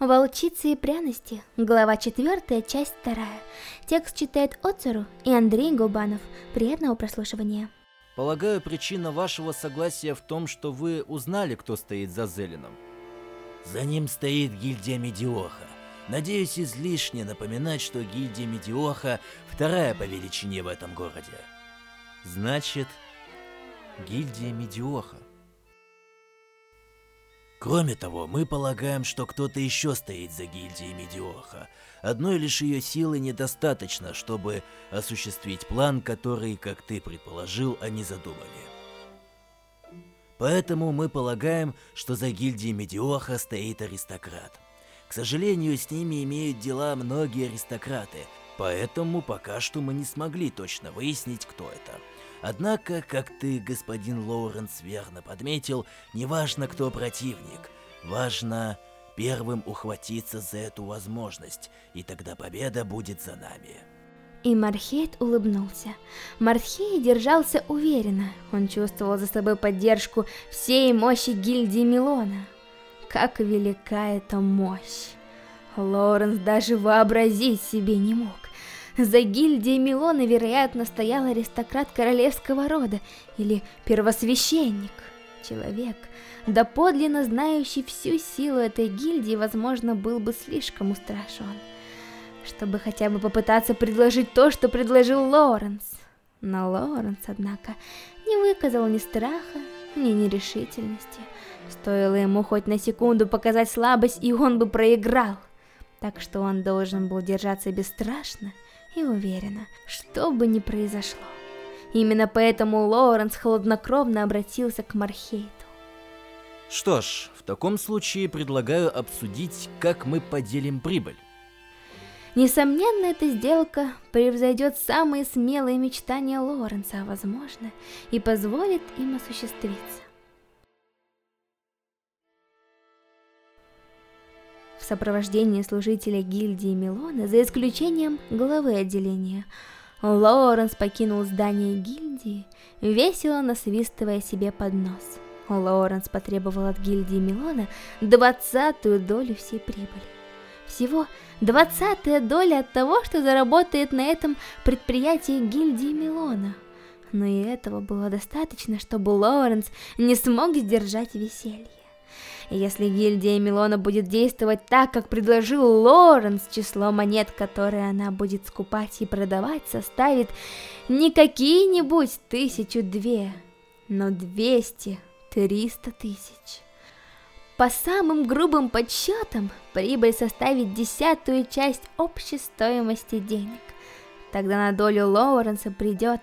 Волчицы и пряности, глава 4, часть 2. Текст читает Оцеру и Андрей Губанов. Приятного прослушивания. Полагаю, причина вашего согласия в том, что вы узнали, кто стоит за Зелином. За ним стоит гильдия Медиоха. Надеюсь, излишне напоминать, что гильдия Медиоха вторая по величине в этом городе. Значит, гильдия Медиоха. Кроме того, мы полагаем, что кто-то еще стоит за гильдией Медиоха. Одной лишь ее силы недостаточно, чтобы осуществить план, который, как ты предположил, они задумали. Поэтому мы полагаем, что за гильдией Медиоха стоит аристократ. К сожалению, с ними имеют дела многие аристократы, поэтому пока что мы не смогли точно выяснить, кто это. Однако, как ты, господин Лоуренс, верно подметил, не важно, кто противник. Важно первым ухватиться за эту возможность, и тогда победа будет за нами. И Мархейт улыбнулся. Мархей держался уверенно. Он чувствовал за собой поддержку всей мощи гильдии Милона. Как велика эта мощь! Лоренс даже вообразить себе не мог. За гильдией Милона, вероятно, стоял аристократ королевского рода или первосвященник. Человек, доподлинно знающий всю силу этой гильдии, возможно, был бы слишком устрашен, чтобы хотя бы попытаться предложить то, что предложил Лоренс. Но Лоренс, однако, не выказал ни страха, ни нерешительности. Стоило ему хоть на секунду показать слабость, и он бы проиграл. Так что он должен был держаться бесстрашно и уверена, что бы ни произошло. Именно поэтому Лоуренс хладнокровно обратился к Мархейту. Что ж, в таком случае предлагаю обсудить, как мы поделим прибыль. Несомненно, эта сделка превзойдет самые смелые мечтания Лоренса, а возможно, и позволит им осуществиться. Сопровождении служителя гильдии Милона, за исключением главы отделения. Лоуренс покинул здание гильдии, весело насвистывая себе под нос. Лоуренс потребовал от гильдии Милона двадцатую долю всей прибыли. Всего двадцатая доля от того, что заработает на этом предприятии гильдии Милона. Но и этого было достаточно, чтобы Лоуренс не смог сдержать веселье. И если гильдия Милона будет действовать так, как предложил Лоренс, число монет, которые она будет скупать и продавать, составит не какие-нибудь тысячу-две, но двести-триста тысяч. По самым грубым подсчетам, прибыль составит десятую часть общей стоимости денег. Тогда на долю Лоуренса придет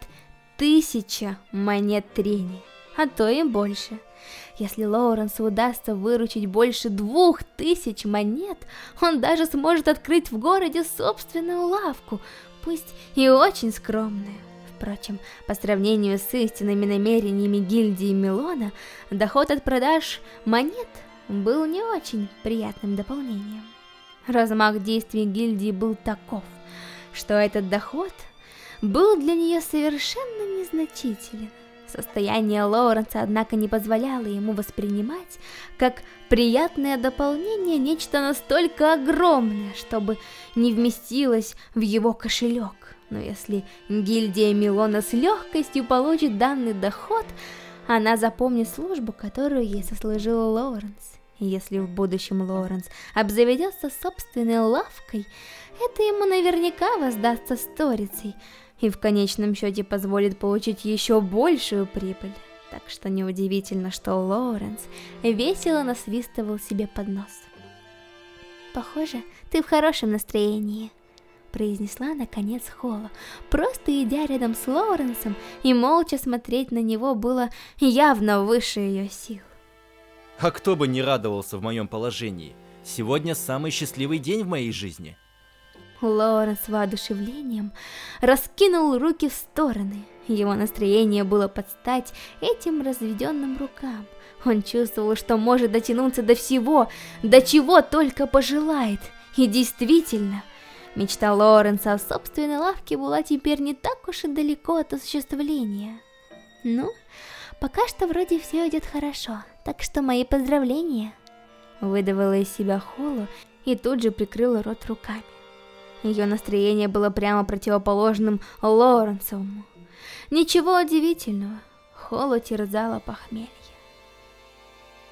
тысяча монет трения, а то и больше – если Лоуренсу удастся выручить больше двух тысяч монет, он даже сможет открыть в городе собственную лавку, пусть и очень скромную. Впрочем, по сравнению с истинными намерениями гильдии Милона, доход от продаж монет был не очень приятным дополнением. Размах действий гильдии был таков, что этот доход был для нее совершенно незначителен. Состояние Лоуренса, однако, не позволяло ему воспринимать как приятное дополнение нечто настолько огромное, чтобы не вместилось в его кошелек. Но если гильдия Милона с легкостью получит данный доход, она запомнит службу, которую ей сослужил Лоуренс. Если в будущем Лоуренс обзаведется собственной лавкой, это ему наверняка воздастся сторицей – и в конечном счете позволит получить еще большую прибыль. Так что неудивительно, что Лоуренс весело насвистывал себе под нос. «Похоже, ты в хорошем настроении», произнесла наконец Холла. Просто идя рядом с Лоуренсом и молча смотреть на него было явно выше ее сил. А кто бы не радовался в моем положении? Сегодня самый счастливый день в моей жизни. Лорен с воодушевлением раскинул руки в стороны. Его настроение было под стать этим разведенным рукам. Он чувствовал, что может дотянуться до всего, до чего только пожелает. И действительно, мечта Лоренса о собственной лавке была теперь не так уж и далеко от осуществления. Ну, пока что вроде все идет хорошо, так что мои поздравления. Выдавала из себя Холу и тут же прикрыла рот руками. Ее настроение было прямо противоположным Лоренсовому. Ничего удивительного, Холо терзала похмелье.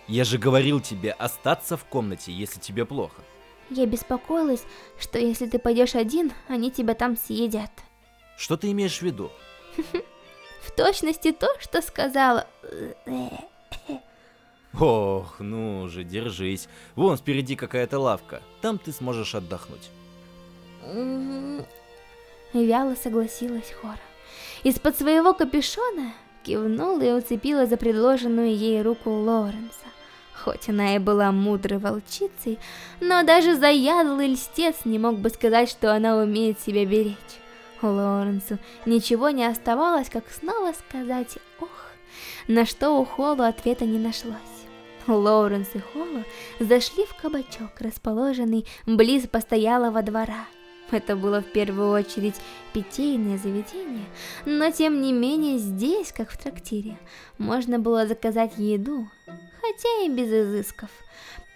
Я же говорил тебе остаться в комнате, если тебе плохо. Я беспокоилась, что если ты пойдешь один, они тебя там съедят. Что ты имеешь в виду? В точности то, что сказала. Ох, ну же, держись. Вон впереди какая-то лавка. Там ты сможешь отдохнуть. Вяло согласилась Хора. Из-под своего капюшона кивнула и уцепила за предложенную ей руку Лоренса. Хоть она и была мудрой волчицей, но даже заядлый льстец не мог бы сказать, что она умеет себя беречь. Лоренсу ничего не оставалось, как снова сказать «ох», на что у Холла ответа не нашлось. Лоуренс и Холла зашли в кабачок, расположенный близ постоялого двора. Это было в первую очередь питейное заведение, но тем не менее здесь, как в трактире, можно было заказать еду, хотя и без изысков.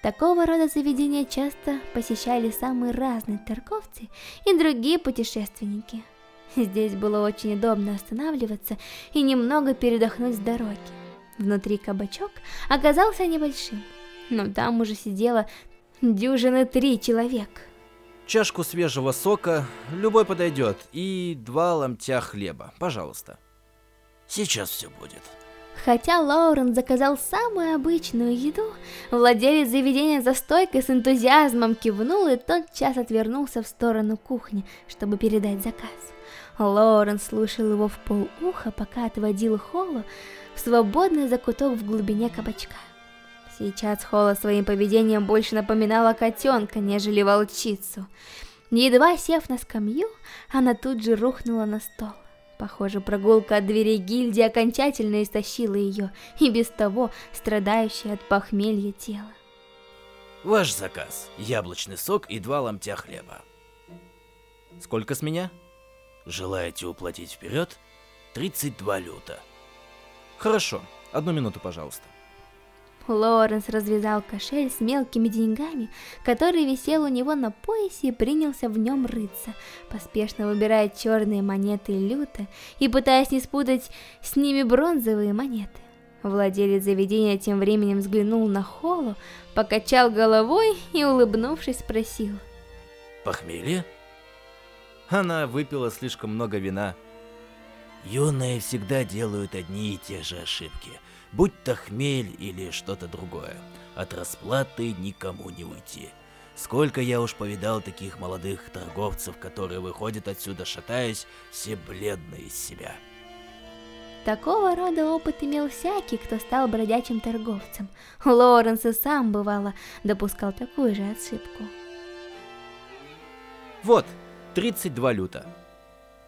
Такого рода заведения часто посещали самые разные торговцы и другие путешественники. Здесь было очень удобно останавливаться и немного передохнуть с дороги. Внутри кабачок оказался небольшим, но там уже сидело дюжины три человека. Чашку свежего сока, любой подойдет, и два ломтя хлеба, пожалуйста. Сейчас все будет. Хотя Лоурен заказал самую обычную еду, владелец заведения за стойкой с энтузиазмом кивнул и тотчас отвернулся в сторону кухни, чтобы передать заказ. Лоурен слушал его в полуха, пока отводил Холла в свободный закуток в глубине кабачка. Сейчас Холла своим поведением больше напоминала котенка, нежели волчицу. Едва сев на скамью, она тут же рухнула на стол. Похоже, прогулка от дверей гильдии окончательно истощила ее, и без того страдающее от похмелья тело. Ваш заказ. Яблочный сок и два ломтя хлеба. Сколько с меня? Желаете уплатить вперед? 32 люта. Хорошо. Одну минуту, пожалуйста. Лоренс развязал кошель с мелкими деньгами, который висел у него на поясе и принялся в нем рыться, поспешно выбирая черные монеты люта и пытаясь не спутать с ними бронзовые монеты. Владелец заведения тем временем взглянул на Холу, покачал головой и, улыбнувшись, спросил. Похмелье? Она выпила слишком много вина. Юные всегда делают одни и те же ошибки – будь то хмель или что-то другое. От расплаты никому не уйти. Сколько я уж повидал таких молодых торговцев, которые выходят отсюда шатаясь, все бледные из себя. Такого рода опыт имел всякий, кто стал бродячим торговцем. Лоренс и сам, бывало, допускал такую же ошибку. Вот, 32 люта.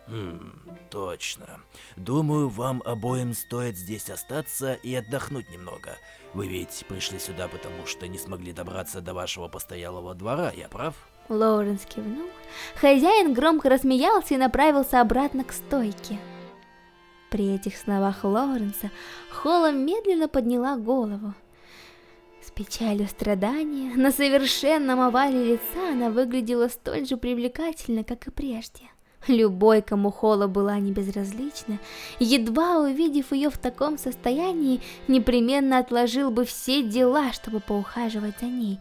Хм, точно. Думаю, вам обоим стоит здесь остаться и отдохнуть немного. Вы ведь пришли сюда, потому что не смогли добраться до вашего постоялого двора, я прав? Лоуренс кивнул. Хозяин громко рассмеялся и направился обратно к стойке. При этих словах Лоуренса Холла медленно подняла голову. С печалью страдания на совершенном овале лица она выглядела столь же привлекательно, как и прежде. Любой, кому Холла была не безразлична, едва увидев ее в таком состоянии, непременно отложил бы все дела, чтобы поухаживать за ней,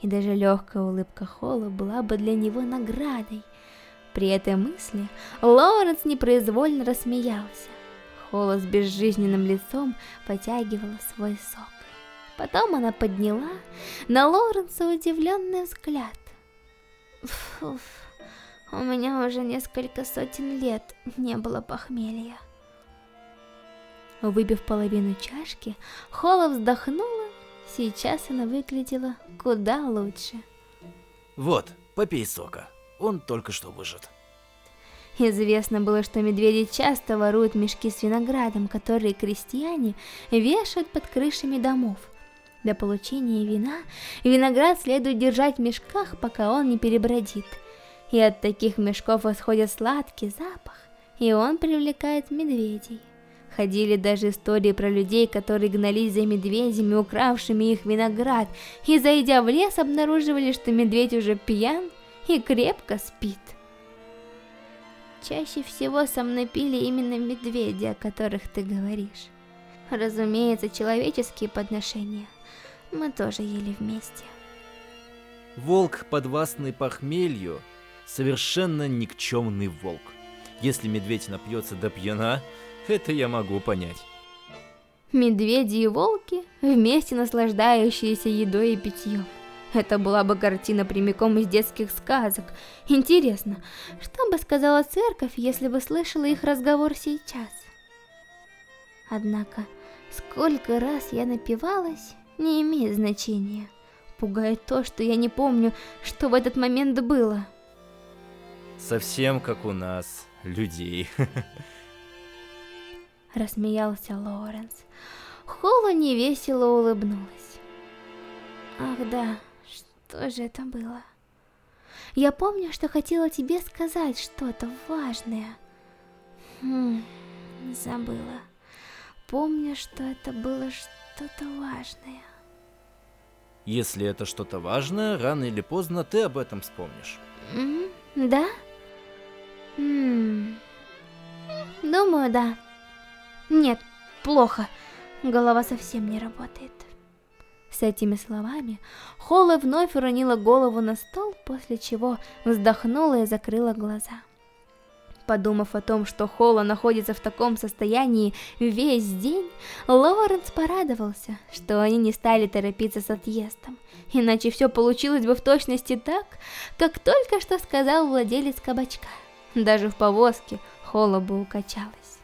и даже легкая улыбка Холла была бы для него наградой. При этой мысли Лоуренс непроизвольно рассмеялся. Холла с безжизненным лицом потягивала свой сок. Потом она подняла на Лоуренса удивленный взгляд. Фуф. У меня уже несколько сотен лет не было похмелья. Выпив половину чашки, Холла вздохнула. Сейчас она выглядела куда лучше. Вот, попей сока. Он только что выжат. Известно было, что медведи часто воруют мешки с виноградом, которые крестьяне вешают под крышами домов. Для получения вина виноград следует держать в мешках, пока он не перебродит – и от таких мешков исходит сладкий запах, и он привлекает медведей. ходили даже истории про людей, которые гнались за медведями, укравшими их виноград, и зайдя в лес, обнаруживали, что медведь уже пьян и крепко спит. Чаще всего со мной пили именно медведи, о которых ты говоришь. Разумеется, человеческие подношения мы тоже ели вместе. Волк, подвластный похмелью, совершенно никчемный волк. Если медведь напьется до пьяна, это я могу понять. Медведи и волки, вместе наслаждающиеся едой и питьем. Это была бы картина прямиком из детских сказок. Интересно, что бы сказала церковь, если бы слышала их разговор сейчас? Однако, сколько раз я напивалась, не имеет значения. Пугает то, что я не помню, что в этот момент было. Совсем как у нас, людей. Рассмеялся Лоренс. Холла невесело улыбнулась. Ах да, что же это было? Я помню, что хотела тебе сказать что-то важное. Хм, забыла. Помню, что это было что-то важное. Если это что-то важное, рано или поздно ты об этом вспомнишь. Mm -hmm. Да? М Думаю, да. Нет, плохо. Голова совсем не работает. С этими словами Холла вновь уронила голову на стол, после чего вздохнула и закрыла глаза. Подумав о том, что Холла находится в таком состоянии весь день, Лоуренс порадовался, что они не стали торопиться с отъездом, иначе все получилось бы в точности так, как только что сказал владелец кабачка. Даже в повозке Холла бы укачалась.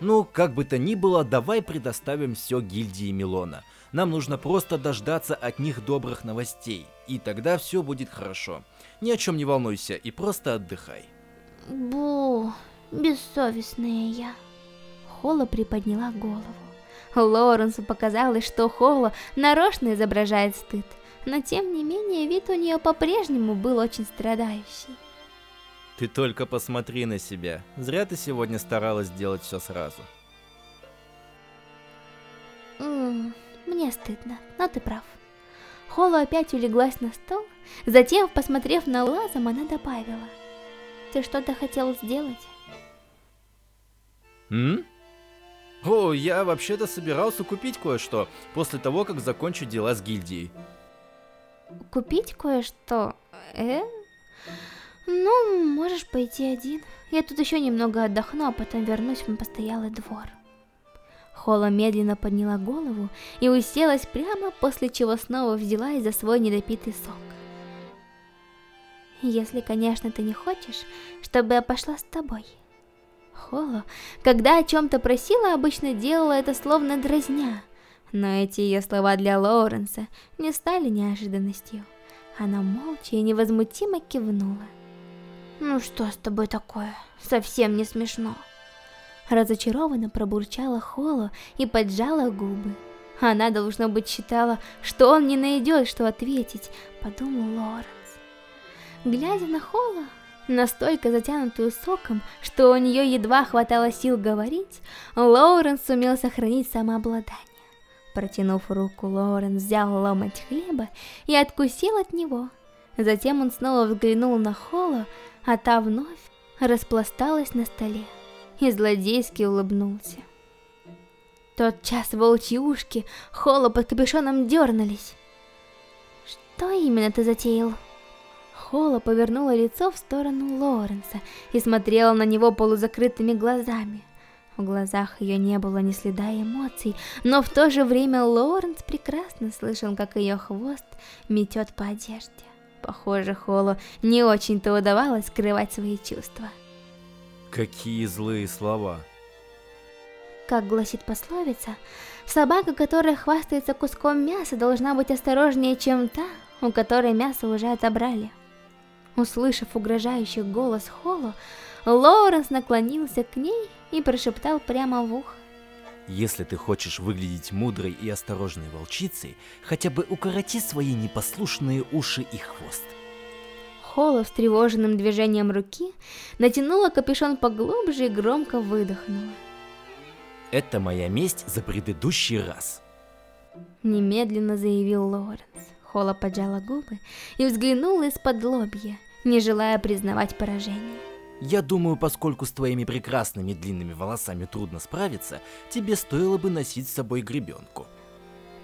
Ну, как бы то ни было, давай предоставим все гильдии Милона. Нам нужно просто дождаться от них добрых новостей, и тогда все будет хорошо. Ни о чем не волнуйся и просто отдыхай. Бу, бессовестная я. Холла приподняла голову. Лоренсу показалось, что Холла нарочно изображает стыд, но тем не менее вид у нее по-прежнему был очень страдающий. Ты только посмотри на себя. Зря ты сегодня старалась сделать все сразу. Мне стыдно, но ты прав. Холла опять улеглась на стол, затем, посмотрев на Лазом, она добавила. Ты что-то хотел сделать? М? О, я вообще-то собирался купить кое-что после того, как закончу дела с гильдией. Купить кое-что? Э? Ну, можешь пойти один. Я тут еще немного отдохну, а потом вернусь в постоялый двор. Холла медленно подняла голову и уселась прямо, после чего снова взялась за свой недопитый сок. Если, конечно, ты не хочешь, чтобы я пошла с тобой. Холла, когда о чем-то просила, обычно делала это словно дразня. Но эти ее слова для Лоуренса не стали неожиданностью. Она молча и невозмутимо кивнула. Ну что с тобой такое? Совсем не смешно. Разочарованно пробурчала Холо и поджала губы. Она, должно быть, считала, что он не найдет, что ответить, подумал Лоренс. Глядя на Холо, настолько затянутую соком, что у нее едва хватало сил говорить, Лоуренс сумел сохранить самообладание. Протянув руку, Лоуренс взял ломоть хлеба и откусил от него. Затем он снова взглянул на Холо, а та вновь распласталась на столе и злодейски улыбнулся. Тот час волчьи ушки Холла под капюшоном дернулись. «Что именно ты затеял?» Холла повернула лицо в сторону Лоренса и смотрела на него полузакрытыми глазами. В глазах ее не было ни следа эмоций, но в то же время Лоренс прекрасно слышал, как ее хвост метет по одежде. Похоже, Холу не очень-то удавалось скрывать свои чувства. Какие злые слова. Как гласит пословица, собака, которая хвастается куском мяса, должна быть осторожнее, чем та, у которой мясо уже отобрали. Услышав угрожающий голос Холу, Лоуренс наклонился к ней и прошептал прямо в ухо. Если ты хочешь выглядеть мудрой и осторожной волчицей, хотя бы укороти свои непослушные уши и хвост. Холла встревоженным движением руки натянула капюшон поглубже и громко выдохнула. Это моя месть за предыдущий раз. Немедленно заявил Лоренс. Холла поджала губы и взглянула из-под лобья, не желая признавать поражение. Я думаю, поскольку с твоими прекрасными длинными волосами трудно справиться, тебе стоило бы носить с собой гребенку.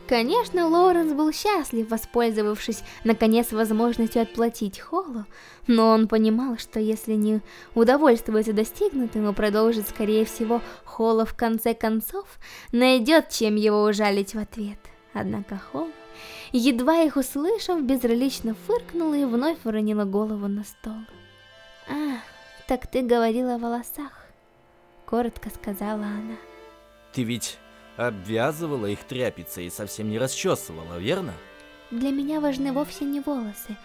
Конечно, Лоренс был счастлив, воспользовавшись, наконец, возможностью отплатить Холлу, но он понимал, что если не удовольствуется достигнутым и продолжит, скорее всего, Холла в конце концов найдет, чем его ужалить в ответ. Однако Холл, едва их услышав, безразлично фыркнула и вновь уронила голову на стол. «Ах, так ты говорила о волосах», — коротко сказала она. «Ты ведь обвязывала их тряпицей и совсем не расчесывала, верно? Для меня важны вовсе не волосы.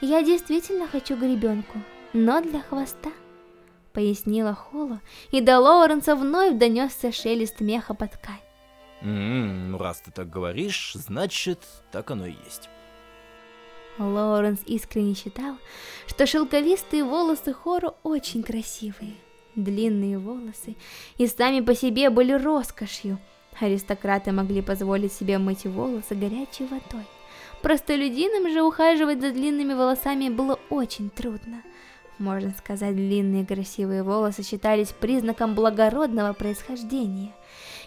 Я действительно хочу гребенку, но для хвоста. Пояснила Холла, и до Лоуренса вновь донесся шелест меха под ткань. Ммм, ну раз ты так говоришь, значит, так оно и есть. Лоуренс искренне считал, что шелковистые волосы Хору очень красивые. Длинные волосы и сами по себе были роскошью, Аристократы могли позволить себе мыть волосы горячей водой. Простолюдинам же ухаживать за длинными волосами было очень трудно. Можно сказать, длинные красивые волосы считались признаком благородного происхождения.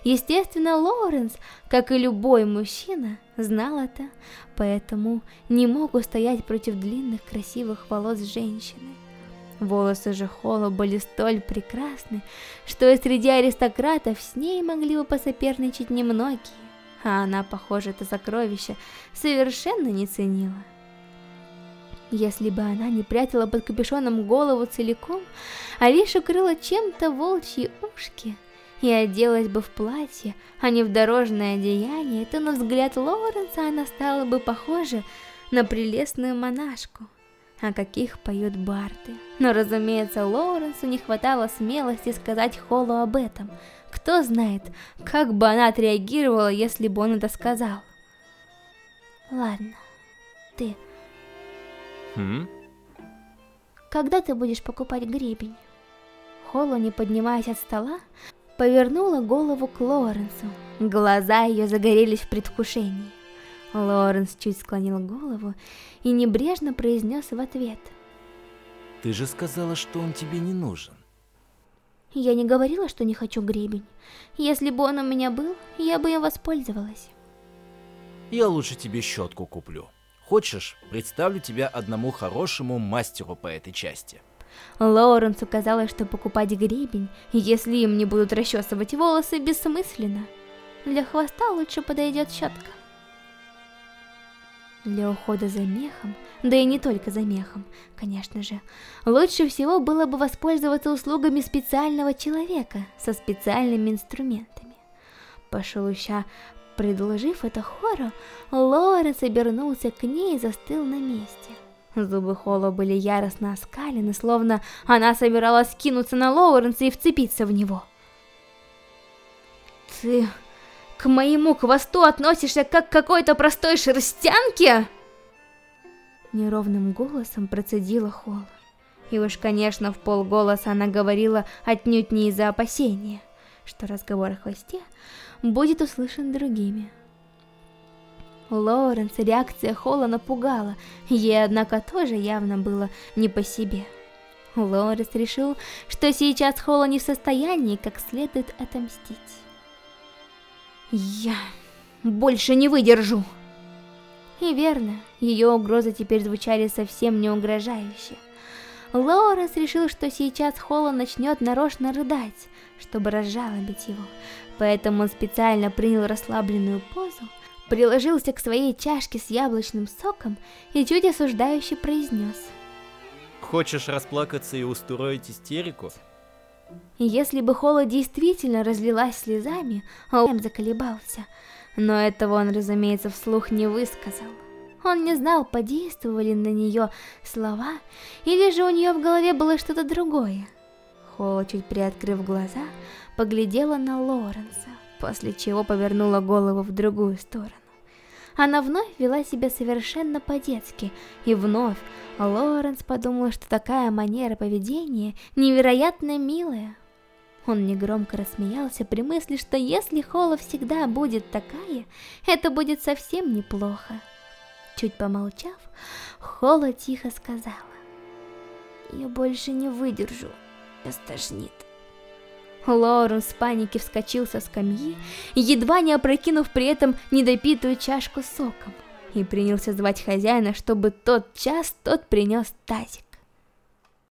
Естественно, Лоуренс, как и любой мужчина, знал это, поэтому не мог устоять против длинных красивых волос женщины. Волосы же Холла были столь прекрасны, что и среди аристократов с ней могли бы посоперничать немногие, а она, похоже, это сокровище совершенно не ценила. Если бы она не прятала под капюшоном голову целиком, а лишь укрыла чем-то волчьи ушки и оделась бы в платье, а не в дорожное одеяние, то на взгляд Лоуренса она стала бы похожа на прелестную монашку о каких поют барды. Но, разумеется, Лоуренсу не хватало смелости сказать Холлу об этом. Кто знает, как бы она отреагировала, если бы он это сказал. Ладно, ты... Хм? Когда ты будешь покупать гребень? Холла, не поднимаясь от стола, повернула голову к Лоуренсу. Глаза ее загорелись в предвкушении. Лоренс чуть склонил голову и небрежно произнес в ответ. Ты же сказала, что он тебе не нужен. Я не говорила, что не хочу гребень. Если бы он у меня был, я бы им воспользовалась. Я лучше тебе щетку куплю. Хочешь, представлю тебя одному хорошему мастеру по этой части. Лоуренсу казалось, что покупать гребень, если им не будут расчесывать волосы, бессмысленно. Для хвоста лучше подойдет щетка. Для ухода за мехом, да и не только за мехом, конечно же, лучше всего было бы воспользоваться услугами специального человека со специальными инструментами. Пошелуща предложив это хору, Лоренс обернулся к ней и застыл на месте. Зубы Холла были яростно оскалены, словно она собиралась кинуться на Лоуренса и вцепиться в него. «Ты...» К моему хвосту относишься как к какой-то простой шерстянке? Неровным голосом процедила Холла. И уж, конечно, в полголоса она говорила отнюдь не из-за опасения, что разговор о хвосте будет услышан другими. Лоуренс реакция Холла напугала, ей, однако, тоже явно было не по себе. Лоуренс решил, что сейчас Холла не в состоянии как следует отомстить. Я больше не выдержу. И верно, ее угрозы теперь звучали совсем не угрожающе. Лоуренс решил, что сейчас Холла начнет нарочно рыдать, чтобы разжалобить его, поэтому он специально принял расслабленную позу, приложился к своей чашке с яблочным соком и чуть осуждающе произнес. Хочешь расплакаться и устроить истерику? Если бы Холла действительно разлилась слезами, он заколебался. Но этого он, разумеется, вслух не высказал. Он не знал, подействовали на нее слова, или же у нее в голове было что-то другое. Холла, чуть приоткрыв глаза, поглядела на Лоренса, после чего повернула голову в другую сторону. Она вновь вела себя совершенно по-детски, и вновь Лоренс подумал, что такая манера поведения невероятно милая. Он негромко рассмеялся при мысли, что если Холла всегда будет такая, это будет совсем неплохо. Чуть помолчав, Холла тихо сказала. «Я больше не выдержу, меня стошнит». Лоренс в панике вскочил со скамьи, едва не опрокинув при этом недопитую чашку соком, и принялся звать хозяина, чтобы тот час тот принес тазик.